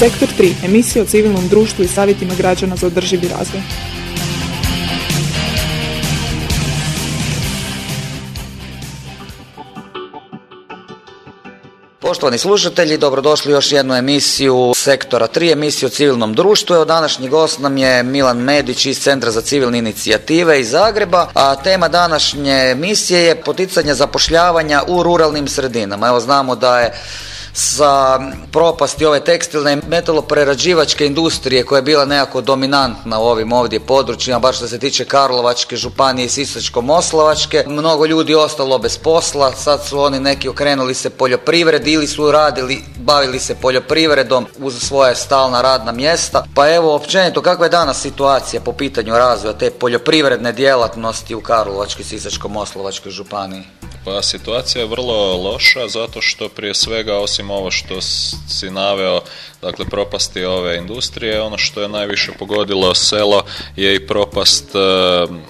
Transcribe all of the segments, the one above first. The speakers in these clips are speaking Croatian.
Sektor 3. Emisija o civilnom društvu i savjetima građana za održivi razvoj. Poštovani slušatelji, dobrodošli u još jednu emisiju Sektora 3, emisiju o civilnom društvu. Evo današnji gost nam je Milan Medić iz Centra za civilne inicijative iz Zagreba, a tema današnje emisije je poticanje zapošljavanja u ruralnim sredinama. Evo znamo da je sa propasti ove tekstilne metaloprerađivačke industrije koja je bila nekako dominantna u ovim ovdje područjima, baš što se tiče Karlovačke županije i Sisačko-Moslavačke. Mnogo ljudi ostalo bez posla, sad su oni neki okrenuli se poljoprivredi ili su radili, bavili se poljoprivredom uz svoje stalna radna mjesta. Pa evo, općenito, kakva je danas situacija po pitanju razvoja te poljoprivredne djelatnosti u Karlovačkoj i Sisačko-Moslavačkoj županiji? Pa situacija je vrlo loša zato što prije svega osim ovo što si naveo dakle propasti ove industrije. Ono što je najviše pogodilo selo je i propast e,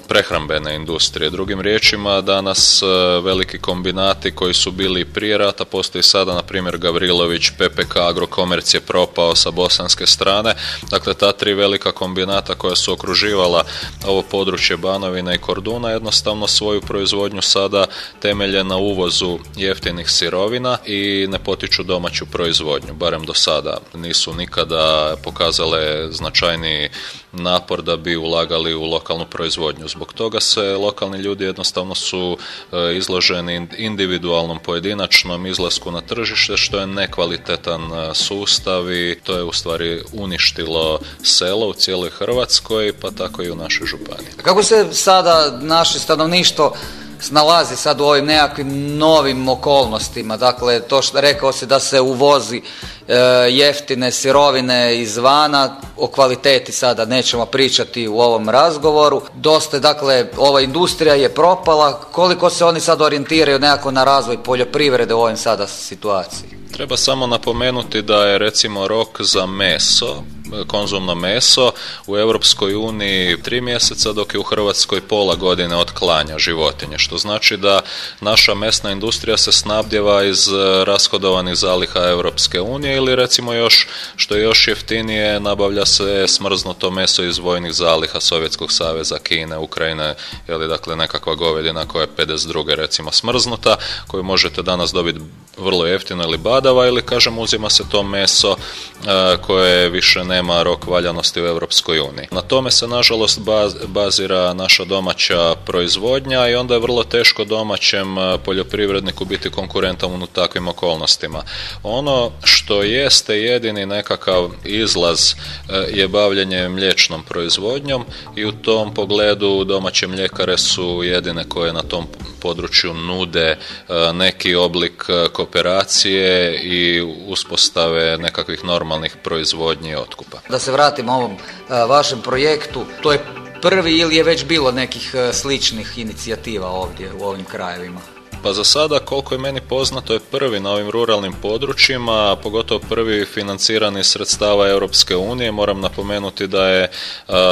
prehrambene industrije. Drugim riječima, danas e, veliki kombinati koji su bili prije rata, postoji sada, na primjer, Gavrilović, PPK, Agrokomerc je propao sa bosanske strane. Dakle, ta tri velika kombinata koja su okruživala ovo područje Banovina i Korduna jednostavno svoju proizvodnju sada temelje na uvozu jeftinih sirovina i ne potiču domaću proizvodnju, barem do sada nisu nikada pokazale značajni napor da bi ulagali u lokalnu proizvodnju. Zbog toga se lokalni ljudi jednostavno su e, izloženi individualnom pojedinačnom izlasku na tržište što je nekvalitetan e, sustav i to je u stvari uništilo selo u cijeloj Hrvatskoj pa tako i u našoj županiji. Kako se sada naše stanovništvo snalazi sad u ovim nekakvim novim okolnostima. Dakle, to što rekao se da se uvozi jeftine sirovine izvana, o kvaliteti sada nećemo pričati u ovom razgovoru. Dosta, dakle, ova industrija je propala. Koliko se oni sad orijentiraju nekako na razvoj poljoprivrede u ovim sada situaciji? Treba samo napomenuti da je recimo rok za meso konzumno meso u Europskoj uniji tri mjeseca dok je u Hrvatskoj pola godine od klanja životinje što znači da naša mesna industrija se snabdjeva iz e, rashodovanih zaliha Europske unije ili recimo još što je još jeftinije nabavlja se smrznuto meso iz vojnih zaliha Sovjetskog saveza, Kine, Ukrajine ili dakle nekakva govedina koja je 52. recimo smrznuta koju možete danas dobiti vrlo jeftino ili badava ili kažem uzima se to meso e, koje više nema rok valjanosti u Europskoj uniji. Na tome se nažalost bazira naša domaća proizvodnja i onda je vrlo teško domaćem e, poljoprivredniku biti konkurentom u takvim okolnostima. Ono što jeste jedini nekakav izlaz e, je bavljanje mliječnom proizvodnjom i u tom pogledu domaće mljekare su jedine koje na tom području nude neki oblik kooperacije i uspostave nekakvih normalnih proizvodnji i otkupa. Da se vratimo ovom vašem projektu, to je prvi ili je već bilo nekih sličnih inicijativa ovdje u ovim krajevima? Pa za sada, koliko je meni poznato, je prvi na ovim ruralnim područjima, pogotovo prvi financirani sredstava Europske unije. Moram napomenuti da je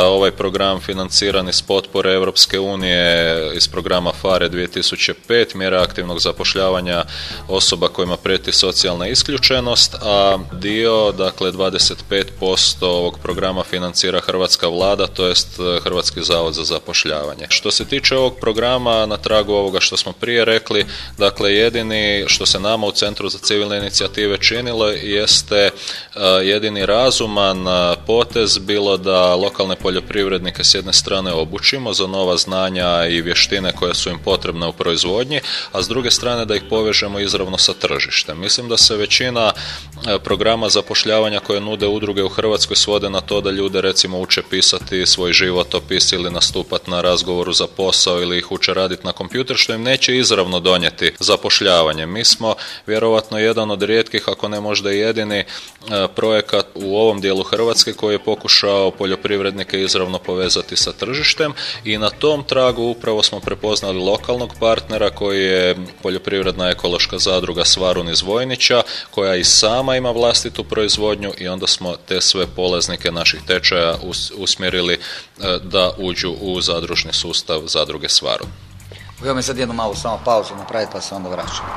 ovaj program financiran iz potpore Europske unije iz programa FARE 2005, mjera aktivnog zapošljavanja osoba kojima prijeti socijalna isključenost, a dio, dakle 25% ovog programa financira Hrvatska vlada, to jest Hrvatski zavod za zapošljavanje. Što se tiče ovog programa, na tragu ovoga što smo prije rekli, Dakle, jedini što se nama u Centru za civilne inicijative činilo jeste e, jedini razuman e, potez bilo da lokalne poljoprivrednike s jedne strane obučimo za nova znanja i vještine koje su im potrebne u proizvodnji, a s druge strane da ih povežemo izravno sa tržištem. Mislim da se većina e, programa zapošljavanja koje nude udruge u Hrvatskoj svode na to da ljude recimo uče pisati svoj životopis ili nastupati na razgovoru za posao ili ih uče raditi na kompjuter što im neće izravno donijeti zapošljavanje. Mi smo vjerovatno jedan od rijetkih, ako ne možda jedini, e, projekat u ovom dijelu Hrvatske koji je pokušao poljoprivrednike izravno povezati sa tržištem i na tom tragu upravo smo prepoznali lokalnog partnera koji je poljoprivredna ekološka zadruga Svarun iz Vojnića koja i sama ima vlastitu proizvodnju i onda smo te sve polaznike naših tečaja usmjerili e, da uđu u zadružni sustav zadruge Svarun. Evo mi sad jednu malu samo pauzu napraviti pa se onda vraćamo.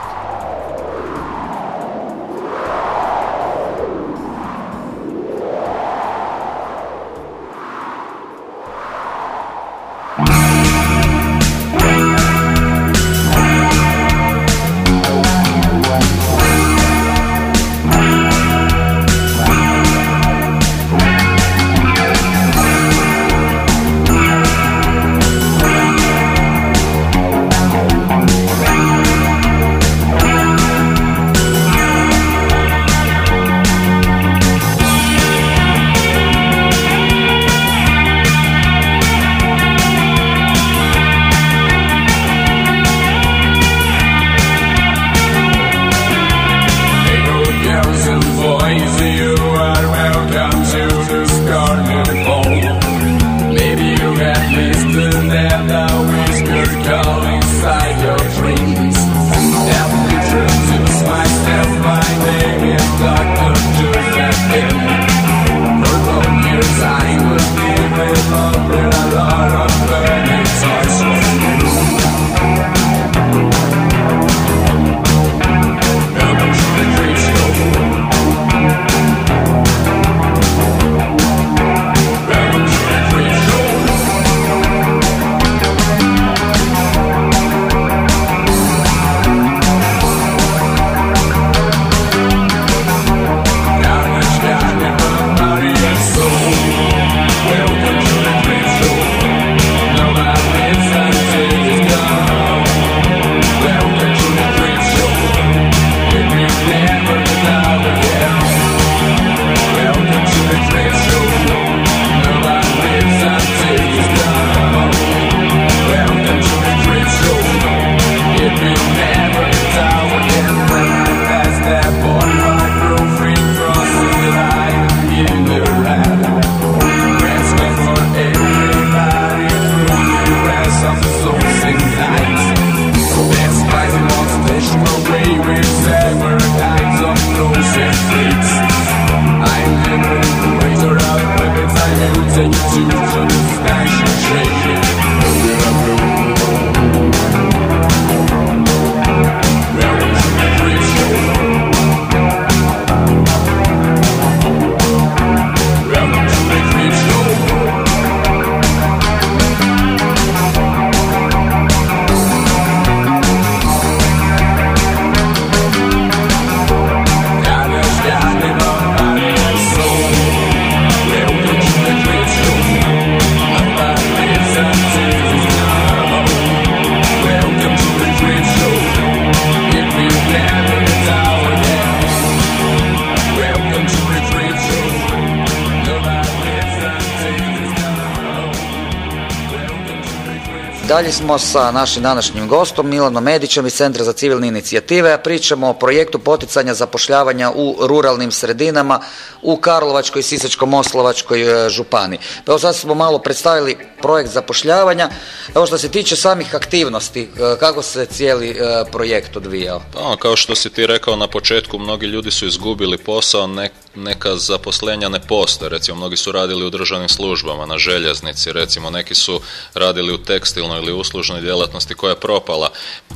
Dalje smo sa našim današnjim gostom Milanom Medićem iz Centra za civilne inicijative, a pričamo o projektu poticanja zapošljavanja u ruralnim sredinama u Karlovačkoj i Sisačko-Moslavačkoj e, županiji. Pa evo sad smo malo predstavili projekt zapošljavanja. Evo što se tiče samih aktivnosti, e, kako se cijeli e, projekt odvijao? Pa, kao što si ti rekao na početku, mnogi ljudi su izgubili posao, neka zaposlenja ne postoje. Recimo, mnogi su radili u državnim službama, na željeznici, recimo, neki su radili u tekstilnoj ili uslužnoj djelatnosti koja je propala.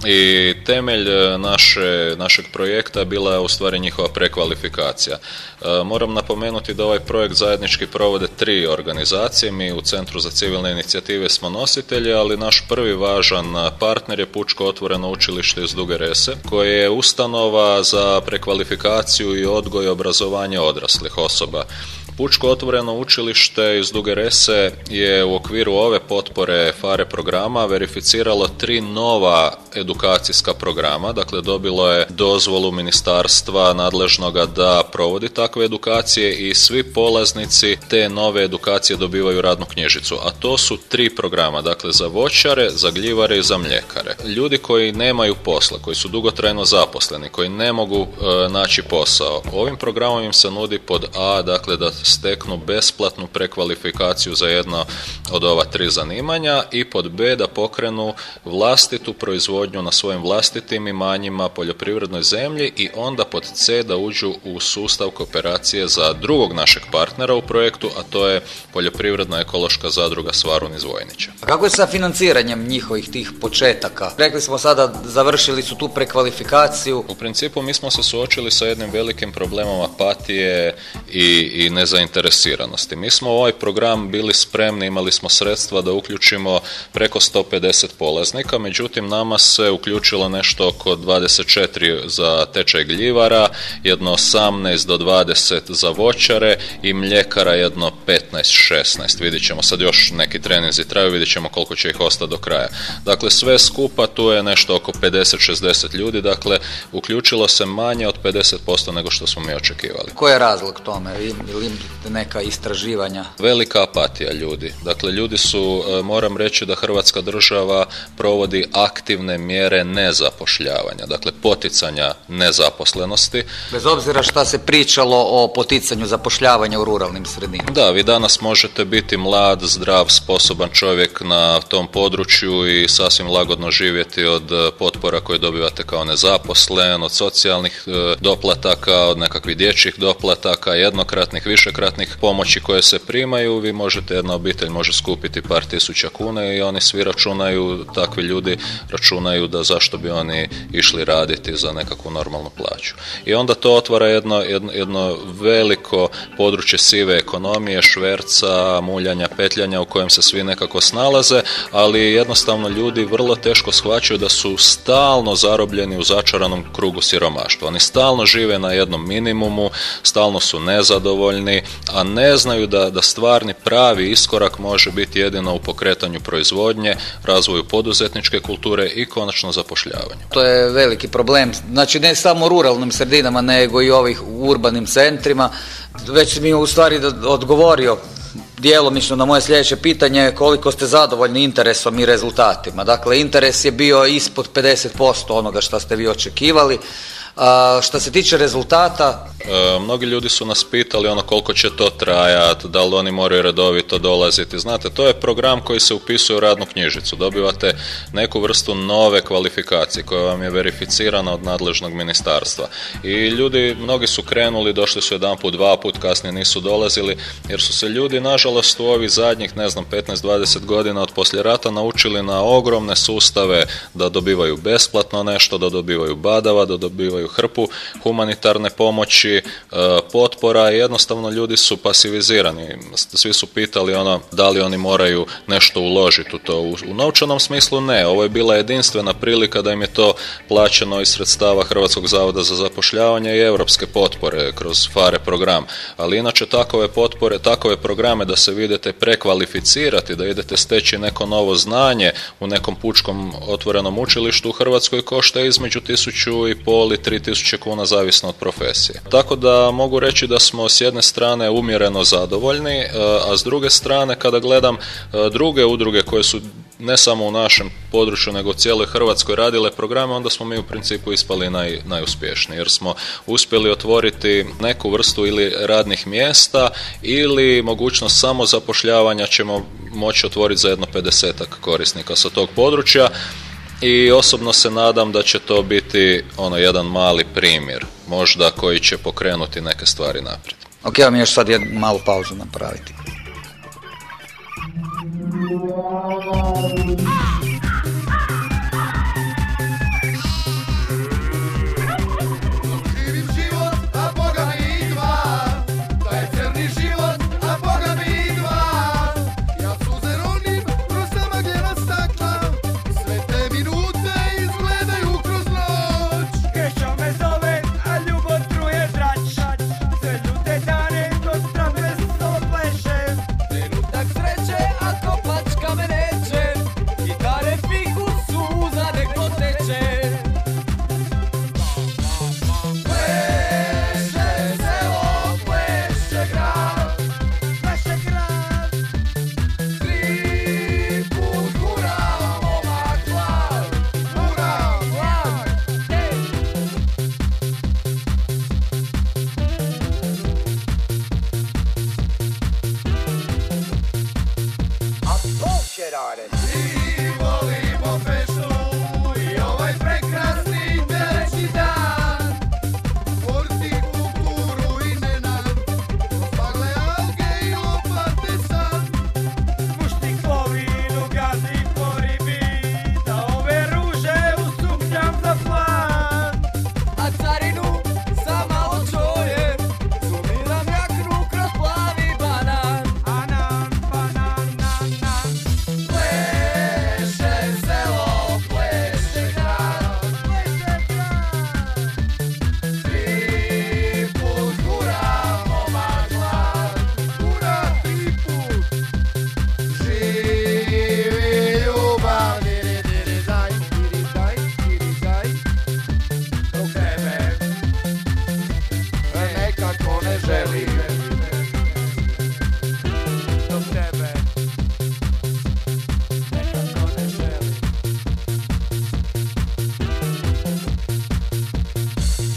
I temelj e, naše, našeg projekta bila je u stvari njihova prekvalifikacija. Moram napomenuti da ovaj projekt zajednički provode tri organizacije. Mi u Centru za civilne inicijative smo nositelji, ali naš prvi važan partner je Pučko otvoreno učilište iz Duge Rese, koje je ustanova za prekvalifikaciju i odgoj i obrazovanje odraslih osoba. Pučko otvoreno učilište iz Duge Rese je u okviru ove potpore FARE programa verificiralo tri nova edukacijska programa, dakle dobilo je dozvolu ministarstva nadležnoga da provodi takve edukacije i svi polaznici te nove edukacije dobivaju radnu knjižicu, a to su tri programa, dakle za voćare, za gljivare i za mljekare. Ljudi koji nemaju posla, koji su dugotrajno zaposleni, koji ne mogu e, naći posao, ovim programom im se nudi pod A, dakle da steknu besplatnu prekvalifikaciju za jedno od ova tri zanimanja i pod B da pokrenu vlastitu proizvodnju na svojim vlastitim imanjima, poljoprivrednoj zemlji i onda pod C da uđu u sustav kooperacije za drugog našeg partnera u projektu, a to je poljoprivredna ekološka zadruga Svarun iz Vojnića. A kako je sa financiranjem njihovih tih početaka? Rekli smo sada završili su tu prekvalifikaciju. U principu mi smo se suočili sa jednim velikim problemom apatije i, i zainteresiranosti. Mi smo u ovaj program bili spremni, imali smo sredstva da uključimo preko 150 polaznika, međutim nama se uključilo nešto oko 24 za tečaj gljivara, jedno 18 do 20 za voćare i mljekara jedno 15-16. Vidjet ćemo sad još neki treninzi traju, vidjet ćemo koliko će ih ostati do kraja. Dakle, sve skupa tu je nešto oko 50-60 ljudi, dakle uključilo se manje od 50% nego što smo mi očekivali. Koji je razlog tome? Ili neka istraživanja? Velika apatija ljudi. Dakle, ljudi su, e, moram reći da Hrvatska država provodi aktivne mjere nezapošljavanja, dakle poticanja nezaposlenosti. Bez obzira šta se pričalo o poticanju zapošljavanja u ruralnim sredinama. Da, vi danas možete biti mlad, zdrav, sposoban čovjek na tom području i sasvim lagodno živjeti od potpora koje dobivate kao nezaposlen, od socijalnih e, doplataka, od nekakvih dječjih doplataka, jednokratnih, višekratnih pomoći koje se primaju, vi možete, jedna obitelj može skupiti par tisuća kuna i oni svi računaju, takvi ljudi računaju da zašto bi oni išli raditi za nekakvu normalnu plaću. I onda to otvara jedno, jedno, jedno veliko područje sive ekonomije, šverca, muljanja, petljanja u kojem se svi nekako snalaze, ali jednostavno ljudi vrlo teško shvaćaju da su stalno zarobljeni u začaranom krugu siromaštva. Oni stalno žive na jednom minimumu, stalno su nezadovoljni, a ne znaju da, da stvarni pravi iskorak može biti jedino u pokretanju proizvodnje, razvoju poduzetničke kulture i konačno zapošljavanju. To je veliki problem, znači ne samo ruralnim sredinama, nego i ovih urbanim centrima. Već mi u stvari odgovorio djelomično na moje sljedeće pitanje koliko ste zadovoljni interesom i rezultatima. Dakle, interes je bio ispod 50% onoga što ste vi očekivali. A, što se tiče rezultata... E, mnogi ljudi su nas pitali ono koliko će to trajati, da li oni moraju redovito dolaziti. Znate, to je program koji se upisuje u radnu knjižicu. Dobivate neku vrstu nove kvalifikacije koja vam je verificirana od nadležnog ministarstva. I ljudi, mnogi su krenuli, došli su jedan put, dva put, kasnije nisu dolazili, jer su se ljudi, nažalost, u ovih zadnjih, ne znam, 15-20 godina od poslije rata naučili na ogromne sustave da dobivaju besplatno nešto, da dobivaju badava, da dobivaju hrpu humanitarne pomoći, e, potpora i jednostavno ljudi su pasivizirani. Svi su pitali ono da li oni moraju nešto uložiti u to. U novčanom smislu ne. Ovo je bila jedinstvena prilika da im je to plaćeno iz sredstava Hrvatskog zavoda za zapošljavanje i europske potpore kroz FARE program. Ali inače takove potpore, takove programe da se vidite prekvalificirati, da idete steći neko novo znanje u nekom pučkom otvorenom učilištu u Hrvatskoj košta između tisuću i pol i 3000 kuna zavisno od profesije. Tako da mogu reći da smo s jedne strane umjereno zadovoljni, e, a s druge strane kada gledam e, druge udruge koje su ne samo u našem području nego u cijeloj Hrvatskoj radile programe, onda smo mi u principu ispali naj, najuspješniji jer smo uspjeli otvoriti neku vrstu ili radnih mjesta ili mogućnost samo zapošljavanja ćemo moći otvoriti za jedno 50 korisnika sa tog područja i osobno se nadam da će to biti ono jedan mali primjer, možda koji će pokrenuti neke stvari naprijed. Ok, vam još sad jednu malu pauzu napraviti.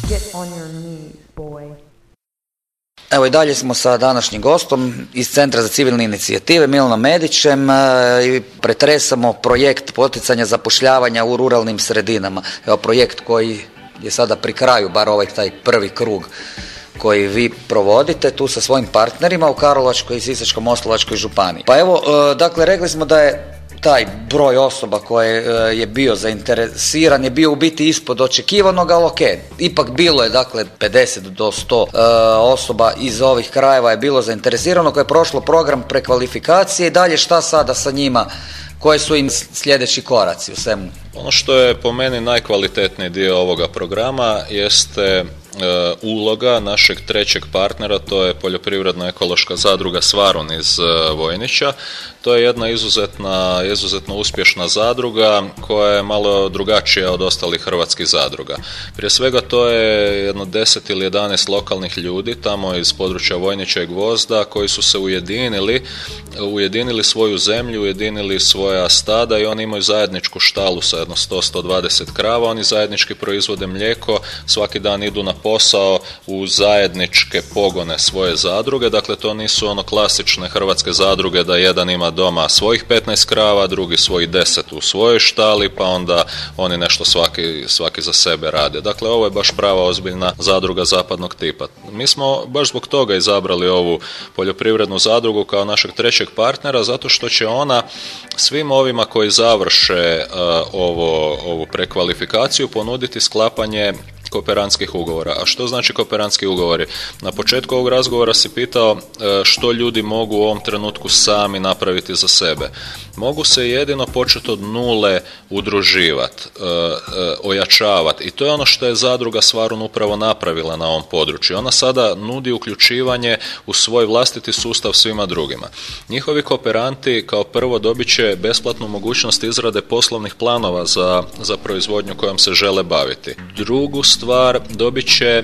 Get on your knees, boy. Evo i dalje smo sa današnjim gostom iz Centra za civilne inicijative Milanom Medićem e, i pretresamo projekt poticanja zapošljavanja u ruralnim sredinama. Evo projekt koji je sada pri kraju, bar ovaj taj prvi krug koji vi provodite tu sa svojim partnerima u Karlovačkoj i Sisačko-Moslavačkoj županiji. Pa evo, e, dakle, rekli smo da je taj broj osoba koje e, je bio zainteresiran je bio u biti ispod očekivanog, ali ok, ipak bilo je dakle 50 do 100 e, osoba iz ovih krajeva je bilo zainteresirano koje je prošlo program prekvalifikacije i dalje šta sada sa njima koje su im sljedeći koraci u svemu? Ono što je po meni najkvalitetniji dio ovoga programa jeste E, uloga našeg trećeg partnera, to je poljoprivredno-ekološka zadruga Svarun iz e, Vojnića. To je jedna izuzetna, izuzetno uspješna zadruga koja je malo drugačija od ostalih hrvatskih zadruga. Prije svega to je jedno 10 ili 11 lokalnih ljudi tamo iz područja Vojnića i Gvozda koji su se ujedinili, ujedinili svoju zemlju, ujedinili svoja stada i oni imaju zajedničku štalu sa jedno 100-120 krava, oni zajednički proizvode mlijeko, svaki dan idu na posao u zajedničke pogone svoje zadruge, dakle to nisu ono klasične hrvatske zadruge da jedan ima doma svojih 15 krava, drugi svojih 10 u svojoj štali, pa onda oni nešto svaki, svaki za sebe rade. Dakle, ovo je baš prava ozbiljna zadruga zapadnog tipa. Mi smo baš zbog toga izabrali ovu poljoprivrednu zadrugu kao našeg trećeg partnera, zato što će ona svim ovima koji završe uh, ovo, ovu prekvalifikaciju ponuditi sklapanje kooperantskih ugovora. A što znači kooperantski ugovori? Na početku ovog razgovora si pitao e, što ljudi mogu u ovom trenutku sami napraviti za sebe. Mogu se jedino početi od nule udruživati, e, e, ojačavati i to je ono što je zadruga Svarun upravo napravila na ovom području. Ona sada nudi uključivanje u svoj vlastiti sustav svima drugima. Njihovi kooperanti kao prvo dobit će besplatnu mogućnost izrade poslovnih planova za, za proizvodnju kojom se žele baviti. Drugu stvar dobit će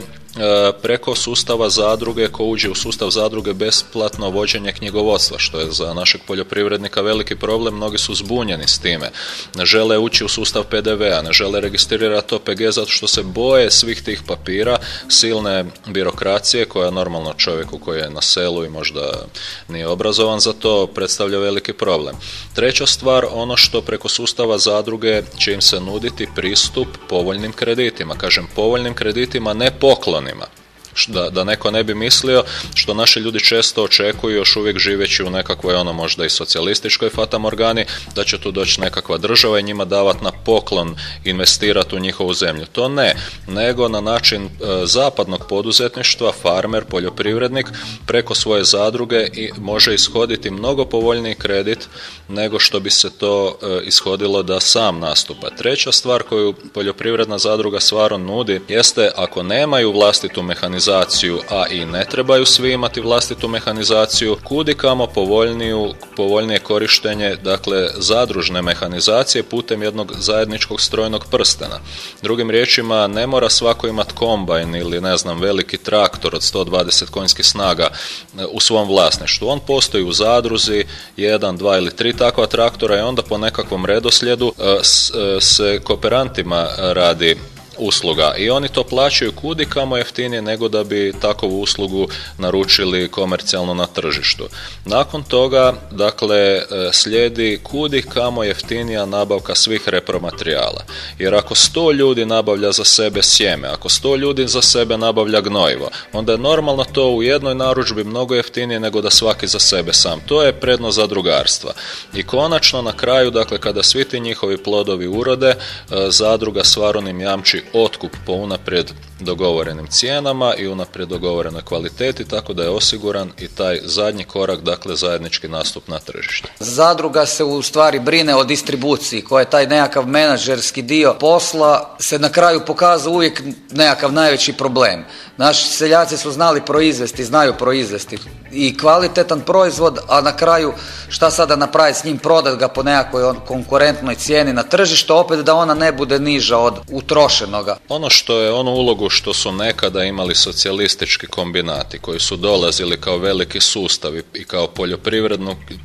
preko sustava zadruge ko uđe u sustav zadruge besplatno vođenje knjigovodstva što je za našeg poljoprivrednika veliki problem. Mnogi su zbunjeni s time. Ne žele ući u sustav PDV-a ne žele registrirati OPG zato što se boje svih tih papira silne birokracije koja normalno čovjeku koji je na selu i možda nije obrazovan za to predstavlja veliki problem. Treća stvar ono što preko sustava zadruge će im se nuditi pristup povoljnim kreditima. Kažem povoljnim kreditima ne poklon nema. Da, da neko ne bi mislio što naši ljudi često očekuju još uvijek živeći u nekakvoj ono možda i socijalističkoj fatamorgani da će tu doći nekakva država i njima davati na poklon investirati u njihovu zemlju. To ne, nego na način e, zapadnog poduzetništva farmer, poljoprivrednik preko svoje zadruge i može ishoditi mnogo povoljniji kredit nego što bi se to e, ishodilo da sam nastupa. Treća stvar koju poljoprivredna zadruga stvarno nudi jeste ako nemaju vlastitu mehanizaciju mehanizaciju, a i ne trebaju svi imati vlastitu mehanizaciju, kudikamo povoljniju, povoljnije korištenje, dakle, zadružne mehanizacije putem jednog zajedničkog strojnog prstena. Drugim riječima, ne mora svako imati kombajn ili, ne znam, veliki traktor od 120 konjskih snaga e, u svom vlasništvu. On postoji u zadruzi, jedan, dva ili tri takva traktora i onda po nekakvom redoslijedu e, e, se kooperantima radi usluga i oni to plaćaju kudi kamo jeftinije nego da bi takovu uslugu naručili komercijalno na tržištu. Nakon toga, dakle, e, slijedi kudi kamo jeftinija nabavka svih repromaterijala. Jer ako sto ljudi nabavlja za sebe sjeme, ako sto ljudi za sebe nabavlja gnojivo, onda je normalno to u jednoj narudžbi mnogo jeftinije nego da svaki za sebe sam. To je prednost zadrugarstva. I konačno na kraju, dakle, kada svi ti njihovi plodovi urode, e, zadruga svaronim jamči otkup po unaprijed dogovorenim cijenama i unaprijed dogovorenoj kvaliteti, tako da je osiguran i taj zadnji korak, dakle zajednički nastup na tržište. Zadruga se u stvari brine o distribuciji, koja je taj nekakav menadžerski dio posla, se na kraju pokazao uvijek nekakav najveći problem. Naši seljaci su znali proizvesti, znaju proizvesti i kvalitetan proizvod, a na kraju šta sada napraviti s njim, prodat ga po nekakvoj konkurentnoj cijeni na tržištu, opet da ona ne bude niža od utrošenoga. Ono što je, onu ulogu što su nekada imali socijalistički kombinati koji su dolazili kao veliki sustavi i kao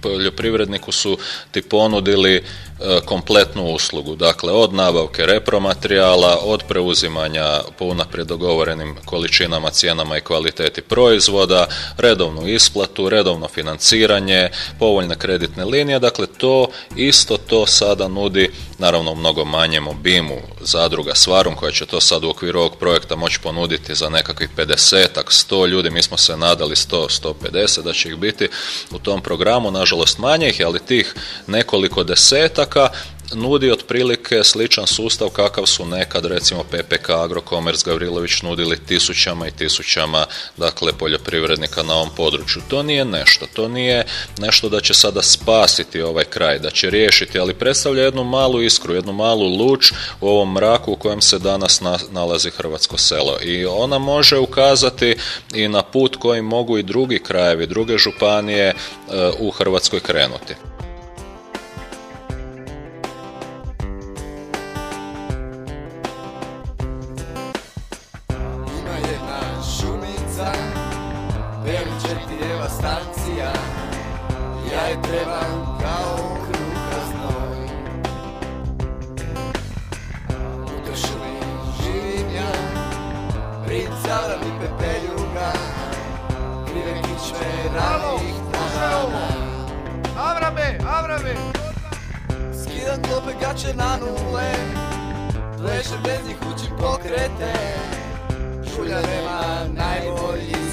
poljoprivredniku su ti ponudili E, kompletnu uslugu. Dakle, od nabavke repromaterijala, od preuzimanja po unaprijed dogovorenim količinama, cijenama i kvaliteti proizvoda, redovnu isplatu, redovno financiranje, povoljne kreditne linije. Dakle, to isto to sada nudi, naravno u mnogo manjem obimu, zadruga Svarum koja će to sad u okviru ovog projekta moći ponuditi za nekakvih 50 100 ljudi. Mi smo se nadali 100, 150 da će ih biti u tom programu. Nažalost, manje ih ali tih nekoliko desetak nudi otprilike sličan sustav kakav su nekad recimo PPK, Agrocommerce, Gavrilović nudili tisućama i tisućama dakle poljoprivrednika na ovom području. To nije nešto, to nije nešto da će sada spasiti ovaj kraj, da će riješiti, ali predstavlja jednu malu iskru, jednu malu luč u ovom mraku u kojem se danas nalazi hrvatsko selo i ona može ukazati i na put koji mogu i drugi krajevi, druge županije e, u Hrvatskoj krenuti. Gače na nule Pleše bez njih uči pokrete. Žulja nema najbolji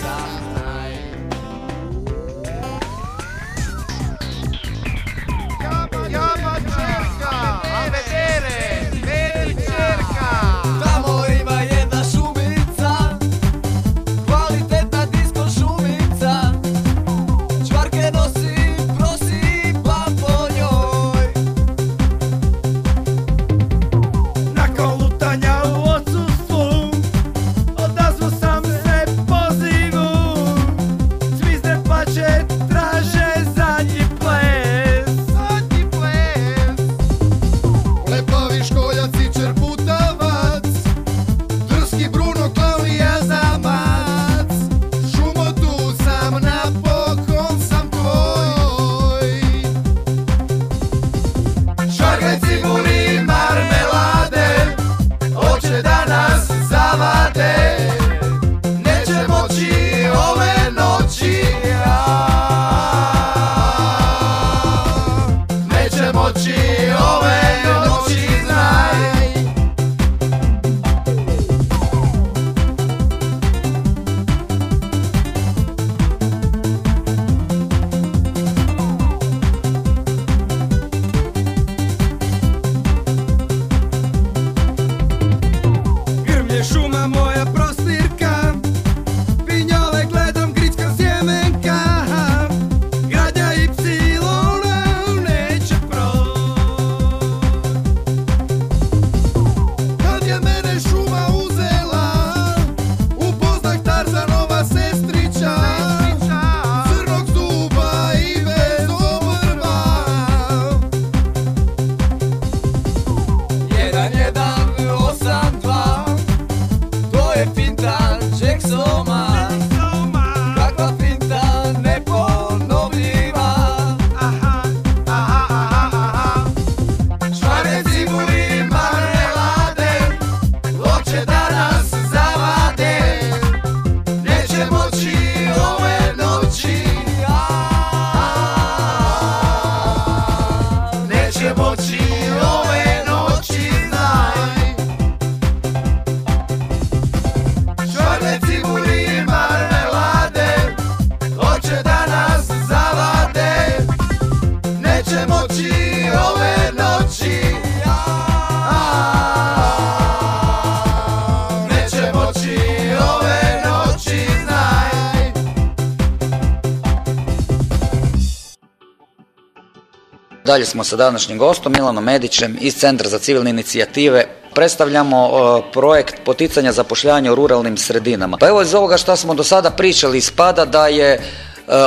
Dalje smo sa današnjim gostom Milanom Medićem iz Centra za civilne inicijative. Predstavljamo e, projekt poticanja zapošljavanja u ruralnim sredinama. Pa evo iz ovoga što smo do sada pričali ispada da je e,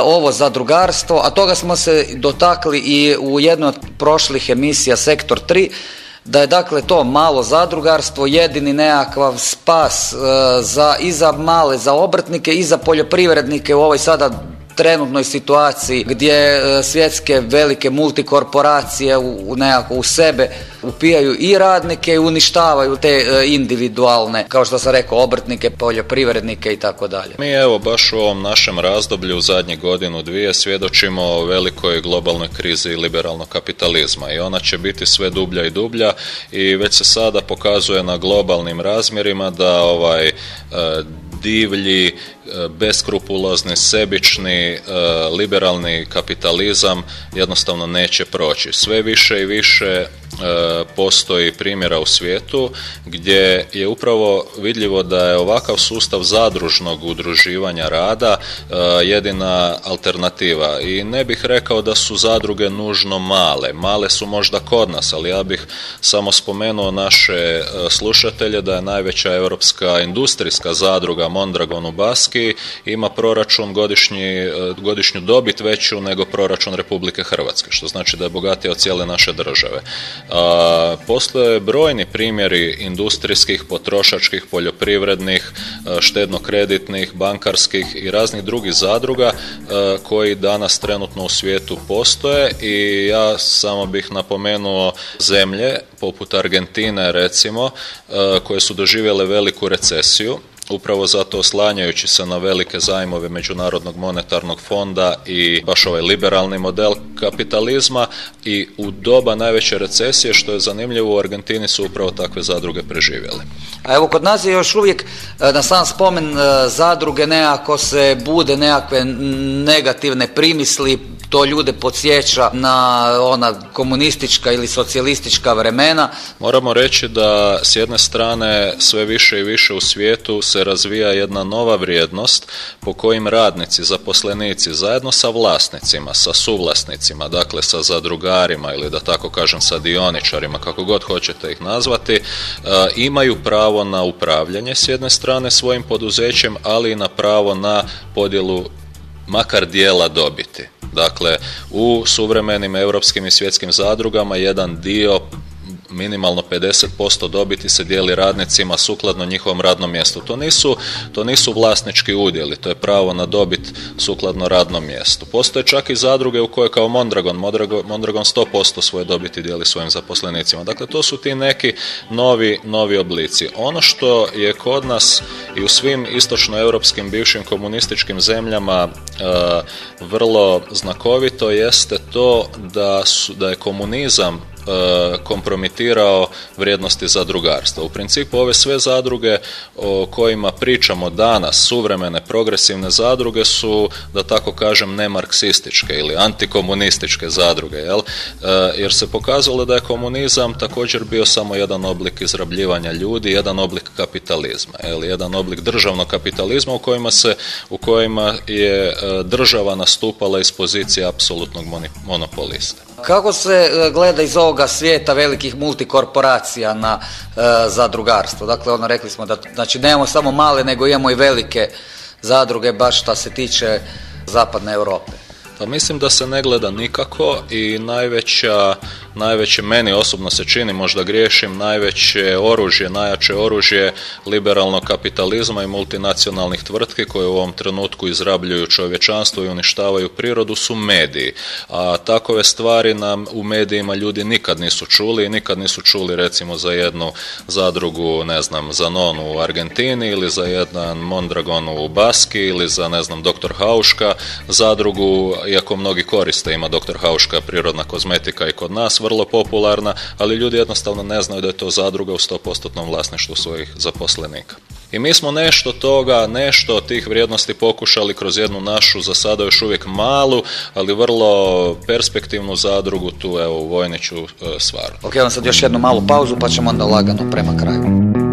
ovo zadrugarstvo, a toga smo se dotakli i u jednoj od prošlih emisija Sektor 3, da je dakle to malo zadrugarstvo jedini nekakav spas e, za, i za male, za obrtnike i za poljoprivrednike u ovoj sada trenutnoj situaciji gdje e, svjetske velike multikorporacije u, nekako u sebe upijaju i radnike i uništavaju te e, individualne, kao što sam rekao, obrtnike, poljoprivrednike i tako dalje. Mi evo baš u ovom našem razdoblju u zadnjih godinu dvije svjedočimo o velikoj globalnoj krizi liberalnog kapitalizma i ona će biti sve dublja i dublja i već se sada pokazuje na globalnim razmjerima da ovaj e, divlji, e, beskrupulozni, sebični, e, liberalni kapitalizam jednostavno neće proći. Sve više i više postoji primjera u svijetu gdje je upravo vidljivo da je ovakav sustav zadružnog udruživanja rada jedina alternativa i ne bih rekao da su zadruge nužno male. Male su možda kod nas, ali ja bih samo spomenuo naše slušatelje da je najveća europska industrijska zadruga Mondragon u Baski ima proračun godišnji, e, godišnju dobit veću nego proračun Republike Hrvatske, što znači da je bogatija od cijele naše države. Postoje brojni primjeri industrijskih, potrošačkih, poljoprivrednih, e, štedno-kreditnih, bankarskih i raznih drugih zadruga e, koji danas trenutno u svijetu postoje. I ja samo bih napomenuo zemlje poput Argentine recimo koje su doživjele veliku recesiju upravo zato oslanjajući se na velike zajmove Međunarodnog monetarnog fonda i baš ovaj liberalni model kapitalizma i u doba najveće recesije, što je zanimljivo, u Argentini su upravo takve zadruge preživjele. A evo kod nas je još uvijek e, na sam spomen e, zadruge nekako se bude nekakve negativne primisli to ljude podsjeća na ona komunistička ili socijalistička vremena. Moramo reći da s jedne strane sve više i više u svijetu se razvija jedna nova vrijednost po kojim radnici, zaposlenici zajedno sa vlasnicima, sa suvlasnicima, dakle sa zadrugarima ili da tako kažem sa dioničarima, kako god hoćete ih nazvati, e, imaju pravo na upravljanje s jedne strane svojim poduzećem, ali i na pravo na podjelu makar dijela dobiti. Dakle, u suvremenim europskim i svjetskim zadrugama jedan dio minimalno 50% dobiti se dijeli radnicima sukladno njihovom radnom mjestu. To nisu, to nisu vlasnički udjeli, to je pravo na dobit sukladno radnom mjestu. Postoje čak i zadruge u koje kao Mondragon, Mondragon, Mondragon 100% svoje dobiti dijeli svojim zaposlenicima. Dakle, to su ti neki novi, novi oblici. Ono što je kod nas i u svim istočnoeuropskim bivšim komunističkim zemljama e, vrlo znakovito jeste to da, su, da je komunizam kompromitirao vrijednosti zadrugarstva. U principu ove sve zadruge o kojima pričamo danas, suvremene progresivne zadruge su, da tako kažem, nemarksističke ili antikomunističke zadruge, jel? E, jer se pokazalo da je komunizam također bio samo jedan oblik izrabljivanja ljudi, jedan oblik kapitalizma, jel? jedan oblik državnog kapitalizma u kojima se, u kojima je e, država nastupala iz pozicije apsolutnog monopolista. Kako se gleda iz ovoga svijeta velikih multikorporacija na e, zadrugarstvo. Dakle, ono rekli smo da znači nemamo samo male, nego imamo i velike zadruge baš što se tiče zapadne Europe. Pa mislim da se ne gleda nikako i najveća, najveće meni osobno se čini, možda griješim, najveće oružje, najjače oružje liberalnog kapitalizma i multinacionalnih tvrtki koje u ovom trenutku izrabljuju čovječanstvo i uništavaju prirodu su mediji. A takove stvari nam u medijima ljudi nikad nisu čuli i nikad nisu čuli recimo za jednu zadrugu, ne znam, za Nonu u Argentini ili za jedan Mondragon u Baski ili za, ne znam, doktor Hauška zadrugu iako mnogi koriste, ima doktor Hauška prirodna kozmetika i kod nas vrlo popularna, ali ljudi jednostavno ne znaju da je to zadruga u 100% vlasništvu svojih zaposlenika. I mi smo nešto toga, nešto tih vrijednosti pokušali kroz jednu našu, za sada još uvijek malu, ali vrlo perspektivnu zadrugu tu evo u Vojniću e. Ok, sad još jednu malu pauzu pa ćemo onda lagano prema kraju.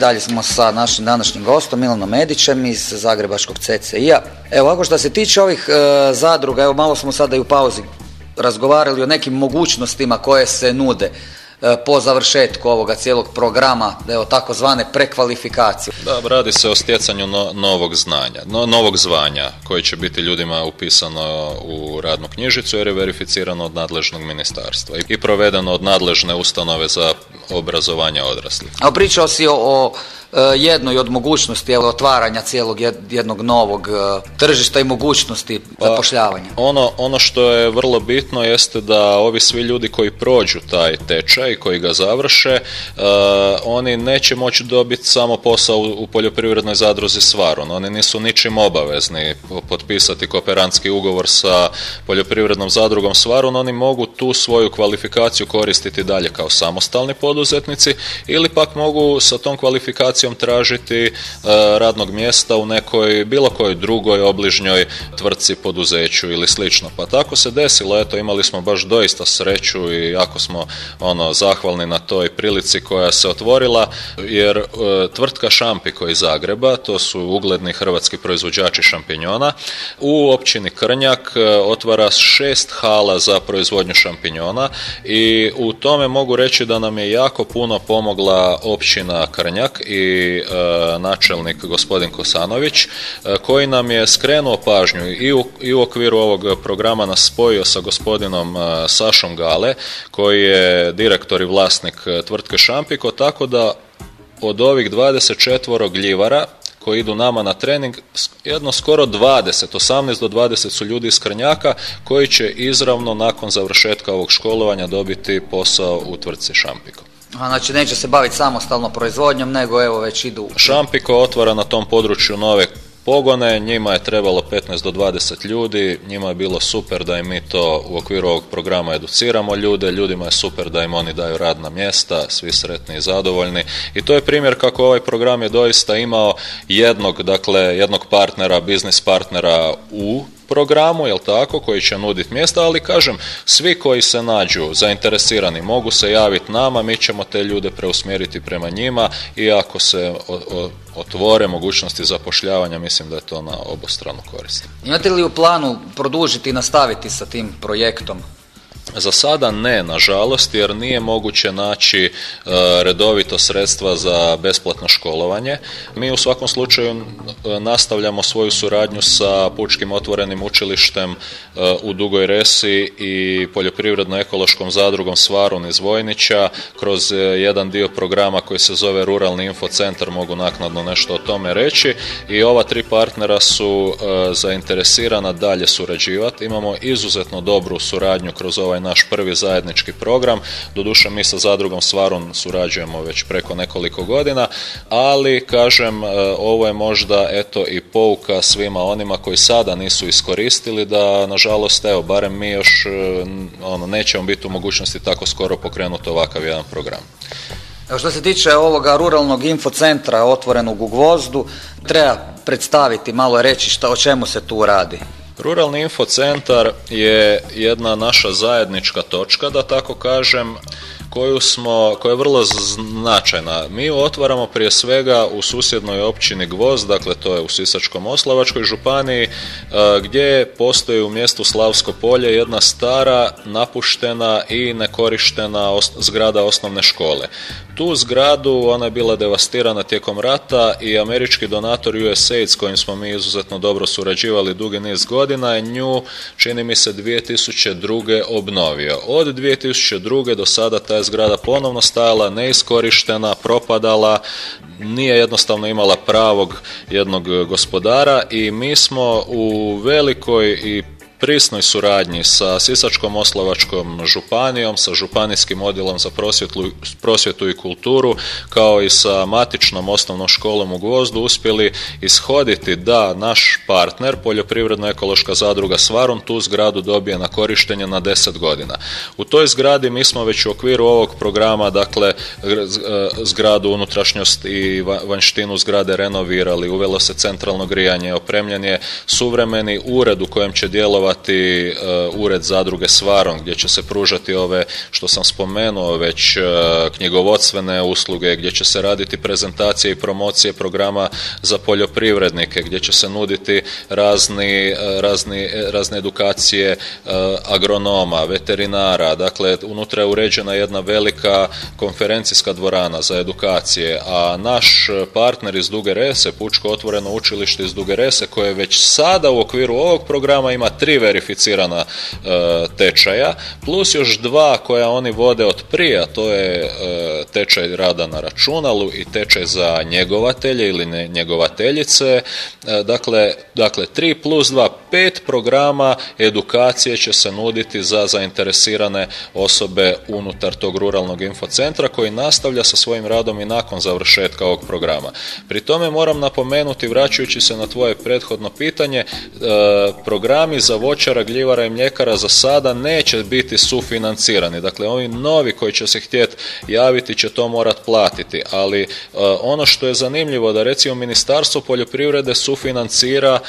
Dalje smo sa našim današnjim gostom Milanom Medićem iz Zagrebačkog CCI-a. Evo, ovako što se tiče ovih e, zadruga, evo malo smo sada i u pauzi razgovarali o nekim mogućnostima koje se nude po završetku ovoga cijelog programa, evo takozvane prekvalifikacije. Da, radi se o stjecanju no- novog znanja, no- novog zvanja koje će biti ljudima upisano u radnu knjižicu jer je verificirano od nadležnog ministarstva i- provedeno od nadležne ustanove za obrazovanje odraslih. A pričao si o, o e, jednoj od mogućnosti evo, otvaranja cijelog jed- jednog novog e, tržišta i mogućnosti zapošljavanja. Ono, ono što je vrlo bitno jeste da ovi svi ljudi koji prođu taj tečaj, koji ga završe, e, oni neće moći dobiti samo posao u, u poljoprivrednoj zadruzi Svarun. Oni nisu ničim obavezni po- potpisati kooperantski ugovor sa poljoprivrednom zadrugom Svarun. Oni mogu tu svoju kvalifikaciju koristiti dalje kao samostalni poduzetnici ili pak mogu sa tom kvalifikacijom tražiti e, radnog mjesta u nekoj bilo kojoj drugoj obližnjoj tvrtci, poduzeću ili slično. Pa tako se desilo, eto imali smo baš doista sreću i jako smo ono zahvalni na toj prilici koja se otvorila jer e, tvrtka Šampiko iz Zagreba, to su ugledni hrvatski proizvođači šampinjona, u općini Krnjak e, otvara šest hala za proizvodnju šampinjona i u tome mogu reći da nam je jako puno pomogla općina Krnjak i e, načelnik gospodin Kosanović e, koji nam je skrenuo pažnju i u, i u okviru ovog programa nas spojio sa gospodinom e, Sašom Gale koji je direktor i vlasnik e, tvrtke Šampiko tako da od ovih 24 gljivara koji idu nama na trening, jedno skoro 20, 18 do 20 su ljudi iz Krnjaka koji će izravno nakon završetka ovog školovanja dobiti posao u tvrtci Šampiko. A, znači neće se baviti samostalno proizvodnjom, nego evo već idu... Šampiko otvara na tom području nove pogone, njima je trebalo 15 do 20 ljudi, njima je bilo super da im mi to u okviru ovog programa educiramo ljude, ljudima je super da im oni daju radna mjesta, svi sretni i zadovoljni. I to je primjer kako ovaj program je doista imao jednog, dakle jednog partnera, biznis partnera u programu, jel tako, koji će nuditi mjesta, ali kažem, svi koji se nađu zainteresirani mogu se javiti nama, mi ćemo te ljude preusmjeriti prema njima i ako se otvore mogućnosti zapošljavanja, mislim da je to na obostranu korist. Imate li u planu produžiti i nastaviti sa tim projektom? Za sada ne, nažalost, jer nije moguće naći e, redovito sredstva za besplatno školovanje. Mi u svakom slučaju e, nastavljamo svoju suradnju sa Pučkim otvorenim učilištem e, u Dugoj Resi i poljoprivredno-ekološkom zadrugom Svarun iz Vojnića kroz jedan dio programa koji se zove Ruralni infocentar, mogu naknadno nešto o tome reći i ova tri partnera su zainteresirana dalje surađivati. Imamo izuzetno dobru suradnju kroz ovaj naš prvi zajednički program. Doduše mi sa zadrugom Svarun surađujemo već preko nekoliko godina, ali kažem e, ovo je možda eto i pouka svima onima koji sada nisu iskoristili da nažalost evo barem mi još e, ono, nećemo biti u mogućnosti tako skoro pokrenuti ovakav jedan program. Evo što se tiče ovoga ruralnog infocentra otvorenog u Gvozdu, treba predstaviti, malo reći šta, o čemu se tu radi. Ruralni infocentar je jedna naša zajednička točka, da tako kažem, koju smo, koja je vrlo značajna. Mi otvaramo prije svega u susjednoj općini Gvoz, dakle to je u Sisačko-Moslavačkoj županiji, e, gdje postoji u mjestu Slavsko polje jedna stara, napuštena i nekorištena zgrada osnovne škole. Tu zgradu, ona je bila devastirana tijekom rata i američki donator USAID s kojim smo mi izuzetno dobro surađivali dugi niz godina je nju, čini mi se, 2002. obnovio. Od 2002. do sada ta je zgrada ponovno stajala, neiskorištena, propadala, nije jednostavno imala pravog jednog gospodara i mi smo u velikoj i prisnoj suradnji sa Sisačkom-Oslovačkom županijom, sa županijskim odjelom za prosvjetu, prosvjetu i kulturu, kao i sa matičnom osnovnom školom u Gvozdu uspjeli ishoditi da naš partner, poljoprivredno-ekološka zadruga Svaron, tu zgradu dobije na korištenje na 10 godina. U toj zgradi mi smo već u okviru ovog programa, dakle, zgradu unutrašnjost i vanštinu zgrade renovirali, uvelo se centralno grijanje, opremljen je suvremeni ured u kojem će djelovati djelovati uh, ured zadruge Svaron gdje će se pružati ove što sam spomenuo već uh, knjigovodstvene usluge gdje će se raditi prezentacije i promocije programa za poljoprivrednike gdje će se nuditi razni, uh, razni, razne edukacije agronoma, veterinara, dakle unutra je uređena jedna velika konferencijska dvorana za edukacije, a naš partner iz Duge Rese, Pučko otvoreno učilište iz Duge Rese koje već sada u okviru ovog programa ima tri verificirana e, tečaja, plus još dva koja oni vode od prije, a to je e, tečaj rada na računalu i tečaj za njegovatelje ili njegovateljice. E, dakle, dakle, 3 plus 2, pet programa edukacije će se nuditi za zainteresirane osobe unutar tog ruralnog infocentra koji nastavlja sa svojim radom i nakon završetka ovog programa. Pri tome moram napomenuti, vraćajući se na tvoje prethodno pitanje, programi za voćara, gljivara i mljekara za sada neće biti sufinancirani. Dakle, ovi novi koji će se htjeti javiti će to morat platiti, ali e, ono što je zanimljivo da recimo Ministarstvo poljoprivrede sufinancira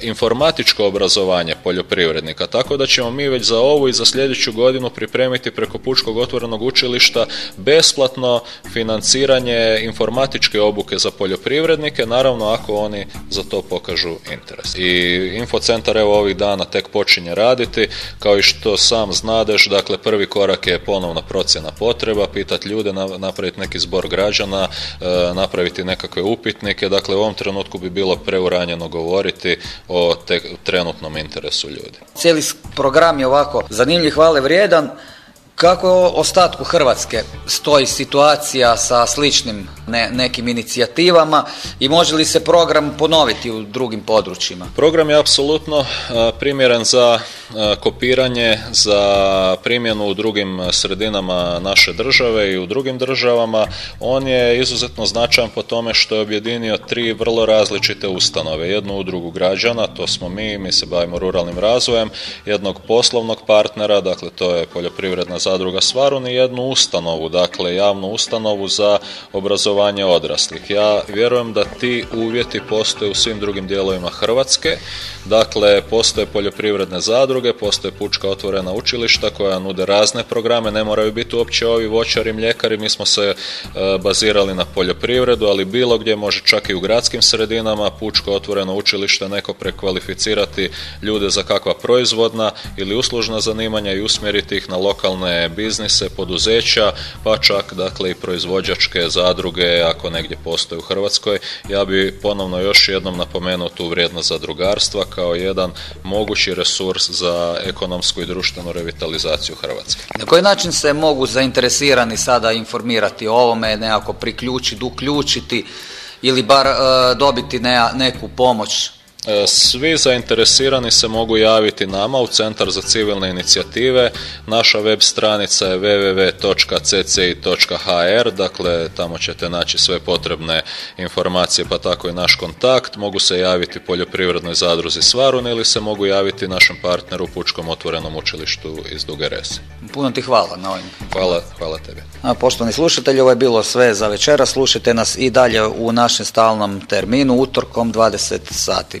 informatičko obrazovanje poljoprivrednika, tako da ćemo mi već za ovu i za sljedeću godinu pripremiti preko Pučkog otvorenog učilišta besplatno financiranje informatičke obuke za poljoprivrednike, naravno ako oni za to pokažu interes. I infocentar evo ovih dana tek počinje raditi, kao i što sam znadeš, dakle prvi korak je ponovna procjena potreba, pitati ljude, napraviti neki zbor građana, e, napraviti nekakve upitnike, dakle u ovom trenutku bi bilo preuranjeno govoriti o trenutnom interesu ljudi. Cijeli program je ovako zanimljiv, hvale vrijedan. Kako je ostatku Hrvatske stoji situacija sa sličnim nekim inicijativama i može li se program ponoviti u drugim područjima? Program je apsolutno primjeren za kopiranje, za primjenu u drugim sredinama naše države i u drugim državama. On je izuzetno značajan po tome što je objedinio tri vrlo različite ustanove. Jednu udrugu građana, to smo mi, mi se bavimo ruralnim razvojem, jednog poslovnog partnera, dakle to je poljoprivredna Svarun i jednu ustanovu, dakle javnu ustanovu za obrazovanje odraslih. Ja vjerujem da ti uvjeti postoje u svim drugim dijelovima Hrvatske, dakle postoje poljoprivredne zadruge, postoje pučka otvorena učilišta koja nude razne programe, ne moraju biti uopće ovi voćari, mljekari, mi smo se e, bazirali na poljoprivredu, ali bilo gdje može čak i u gradskim sredinama pučko otvoreno učilište neko prekvalificirati ljude za kakva proizvodna ili uslužna zanimanja i usmjeriti ih na lokalne biznise, poduzeća, pa čak dakle i proizvođačke zadruge ako negdje postoje u Hrvatskoj. Ja bi ponovno još jednom napomenuo tu vrijednost zadrugarstva kao jedan mogući resurs za ekonomsku i društvenu revitalizaciju Hrvatske. Na koji način se mogu zainteresirani sada informirati o ovome, nekako priključiti, uključiti ili bar e, dobiti neku pomoć svi zainteresirani se mogu javiti nama u Centar za civilne inicijative. Naša web stranica je www.cci.hr, dakle tamo ćete naći sve potrebne informacije pa tako i naš kontakt. Mogu se javiti poljoprivrednoj zadruzi Svarun ili se mogu javiti našem partneru Pučkom otvorenom učilištu iz Duge Resi. Puno ti hvala na ovim. Hvala, hvala tebi. A, poštovani slušatelji, ovo je bilo sve za večera. Slušajte nas i dalje u našem stalnom terminu utorkom 20 sati.